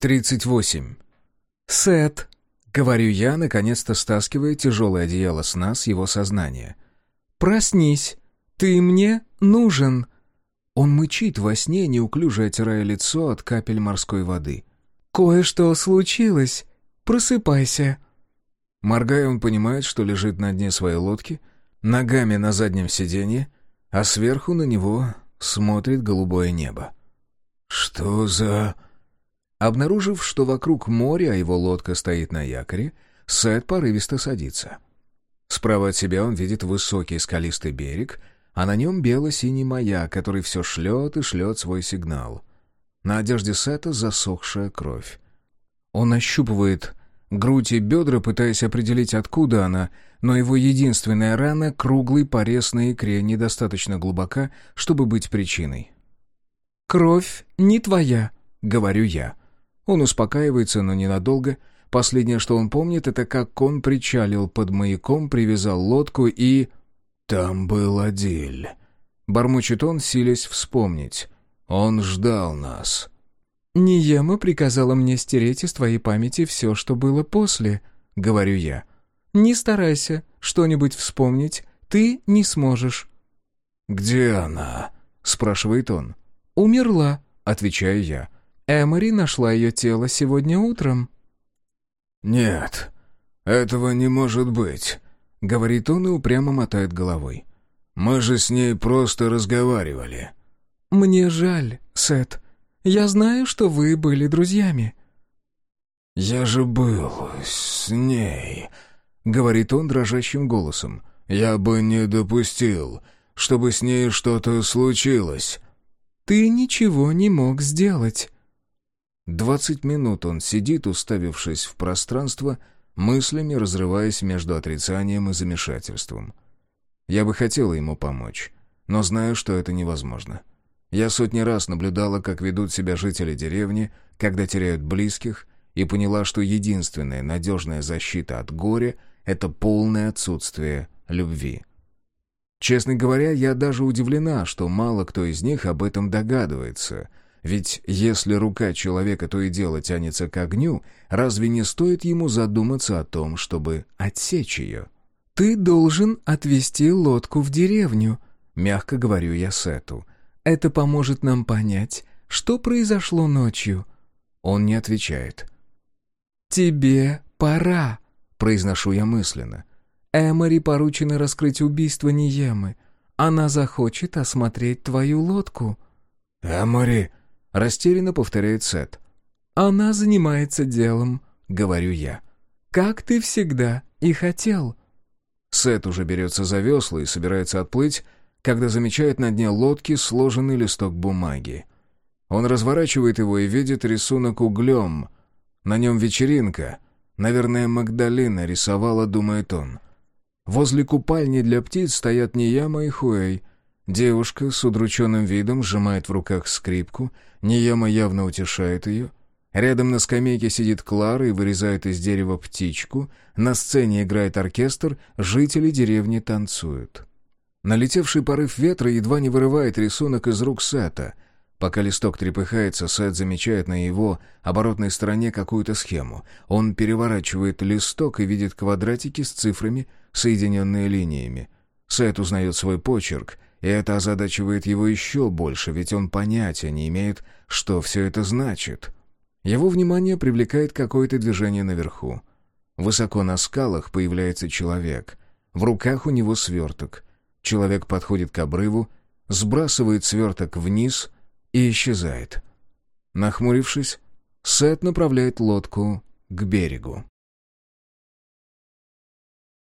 38. «Сет», — говорю я, наконец-то стаскивая тяжелое одеяло сна с его сознания. «Проснись, ты мне нужен». Он мычит во сне, неуклюже оттирая лицо от капель морской воды. «Кое-что случилось. Просыпайся». Моргая, он понимает, что лежит на дне своей лодки, ногами на заднем сиденье, а сверху на него смотрит голубое небо. «Что за...» Обнаружив, что вокруг море, а его лодка стоит на якоре, Сет порывисто садится. Справа от себя он видит высокий скалистый берег, а на нем бело-синий маяк, который все шлет и шлет свой сигнал. На одежде Сета засохшая кровь. Он ощупывает грудь и бедра, пытаясь определить, откуда она, но его единственная рана — круглый порез на икре, недостаточно глубока, чтобы быть причиной. «Кровь не твоя», — говорю я. Он успокаивается, но ненадолго. Последнее, что он помнит, это как он причалил под маяком, привязал лодку и... «Там был Адиль», — бормочет он, силясь вспомнить. «Он ждал нас». «Ниема приказала мне стереть из твоей памяти все, что было после», — говорю я. «Не старайся что-нибудь вспомнить, ты не сможешь». «Где она?» — спрашивает он. «Умерла», — отвечаю я. Эмори нашла ее тело сегодня утром». «Нет, этого не может быть», — говорит он и упрямо мотает головой. «Мы же с ней просто разговаривали». «Мне жаль, Сет. Я знаю, что вы были друзьями». «Я же был с ней», — говорит он дрожащим голосом. «Я бы не допустил, чтобы с ней что-то случилось». «Ты ничего не мог сделать». Двадцать минут он сидит, уставившись в пространство, мыслями разрываясь между отрицанием и замешательством. Я бы хотела ему помочь, но знаю, что это невозможно. Я сотни раз наблюдала, как ведут себя жители деревни, когда теряют близких, и поняла, что единственная надежная защита от горя — это полное отсутствие любви. Честно говоря, я даже удивлена, что мало кто из них об этом догадывается — ведь если рука человека то и дело тянется к огню, разве не стоит ему задуматься о том, чтобы отсечь ее? «Ты должен отвезти лодку в деревню», — мягко говорю я Сету. «Это поможет нам понять, что произошло ночью». Он не отвечает. «Тебе пора», — произношу я мысленно. Эмори поручено раскрыть убийство Ниемы. Она захочет осмотреть твою лодку». «Эмори», Растерянно повторяет Сет. «Она занимается делом», — говорю я. «Как ты всегда и хотел». Сет уже берется за весла и собирается отплыть, когда замечает на дне лодки сложенный листок бумаги. Он разворачивает его и видит рисунок углем. На нем вечеринка. Наверное, Магдалина рисовала, думает он. Возле купальни для птиц стоят Нияма и Хуэй. Девушка с удрученным видом сжимает в руках скрипку — Нияма явно утешает ее. Рядом на скамейке сидит Клара и вырезает из дерева птичку. На сцене играет оркестр, жители деревни танцуют. Налетевший порыв ветра едва не вырывает рисунок из рук Сета. Пока листок трепыхается, Сет замечает на его оборотной стороне какую-то схему. Он переворачивает листок и видит квадратики с цифрами, соединенные линиями. Сет узнает свой почерк — и это озадачивает его еще больше, ведь он понятия не имеет, что все это значит. Его внимание привлекает какое-то движение наверху. Высоко на скалах появляется человек. В руках у него сверток. Человек подходит к обрыву, сбрасывает сверток вниз и исчезает. Нахмурившись, Сет направляет лодку к берегу.